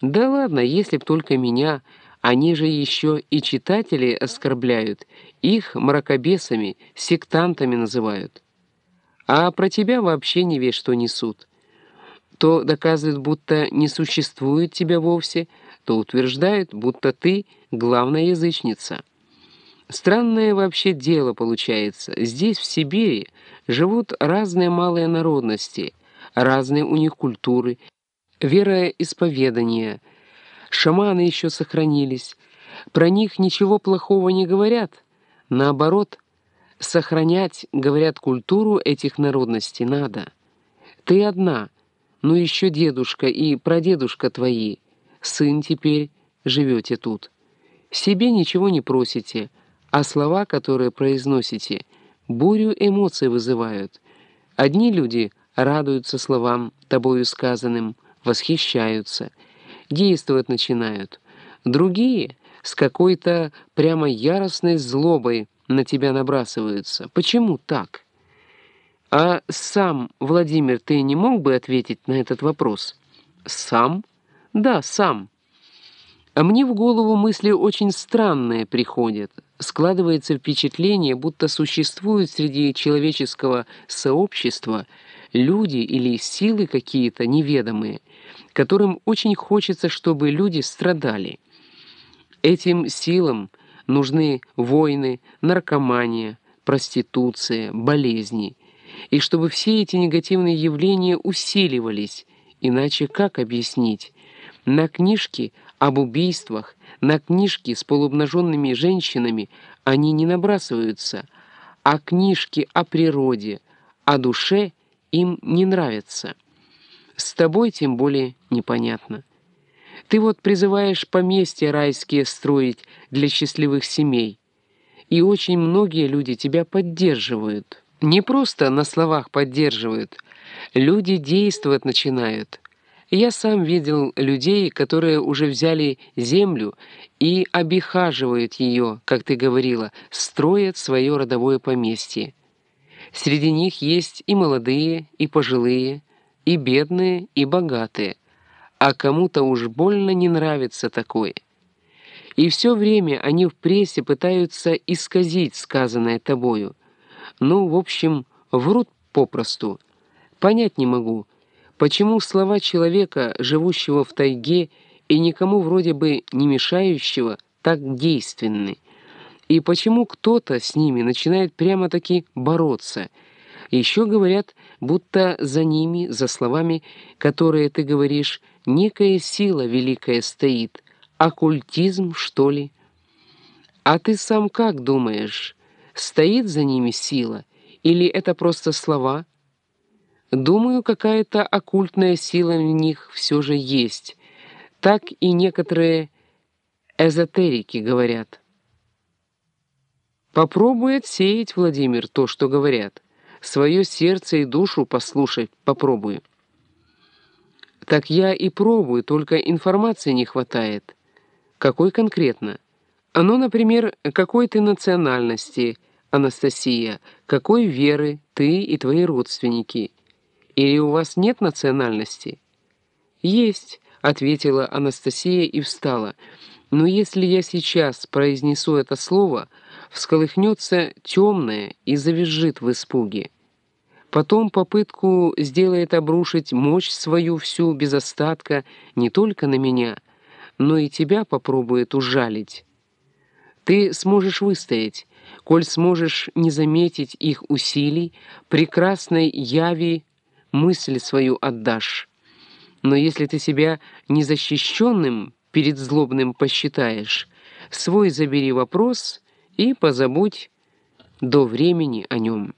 Да ладно, если б только меня, они же еще и читателей оскорбляют, их мракобесами, сектантами называют. А про тебя вообще не весь что несут. То доказывают, будто не существует тебя вовсе, то утверждают, будто ты главная язычница. Странное вообще дело получается. Здесь, в Сибири, живут разные малые народности, разные у них культуры, вероисповедания. Шаманы еще сохранились. Про них ничего плохого не говорят. Наоборот, сохранять, говорят, культуру этих народностей надо. Ты одна, но еще дедушка и прадедушка твои, сын теперь, живете тут. Себе ничего не просите, а слова, которые произносите, бурю эмоций вызывают. Одни люди радуются словам, тобою сказанным, восхищаются, действовать начинают. Другие с какой-то прямо яростной злобой на тебя набрасываются. Почему так? А сам, Владимир, ты не мог бы ответить на этот вопрос? Сам? Да, сам. А мне в голову мысли очень странные приходят. Складывается впечатление, будто существуют среди человеческого сообщества люди или силы какие-то неведомые, которым очень хочется, чтобы люди страдали. Этим силам нужны войны, наркомания, проституция, болезни, и чтобы все эти негативные явления усиливались, иначе как объяснить? На книжке об убийствах, на книжки с полуобнаженными женщинами они не набрасываются, а книжки о природе, о душе им не нравятся. С тобой тем более непонятно. Ты вот призываешь поместья райские строить для счастливых семей, и очень многие люди тебя поддерживают. Не просто на словах поддерживают, люди действовать начинают — я сам видел людей, которые уже взяли землю и обихаживают ее, как ты говорила, строят свое родовое поместье. Среди них есть и молодые, и пожилые, и бедные, и богатые. А кому-то уж больно не нравится такое. И все время они в прессе пытаются исказить сказанное тобою. Ну, в общем, врут попросту. Понять не могу, Почему слова человека, живущего в тайге и никому вроде бы не мешающего, так действенны? И почему кто-то с ними начинает прямо-таки бороться? Еще говорят, будто за ними, за словами, которые ты говоришь, некая сила великая стоит. Оккультизм, что ли? А ты сам как думаешь, стоит за ними сила? Или это просто слова — Думаю, какая-то оккультная сила в них все же есть. Так и некоторые эзотерики говорят. Попробуй отсеять, Владимир, то, что говорят. Свое сердце и душу послушать попробуй. Так я и пробую, только информации не хватает. Какой конкретно? Оно, например, какой ты национальности, Анастасия, какой веры ты и твои родственники – или у вас нет национальности?» «Есть», — ответила Анастасия и встала. «Но если я сейчас произнесу это слово, всколыхнется темное и завизжит в испуге. Потом попытку сделает обрушить мощь свою всю без остатка не только на меня, но и тебя попробует ужалить. Ты сможешь выстоять, коль сможешь не заметить их усилий, прекрасной яви мысль свою отдашь. Но если ты себя незащищенным перед злобным посчитаешь, свой забери вопрос и позабудь до времени о нем».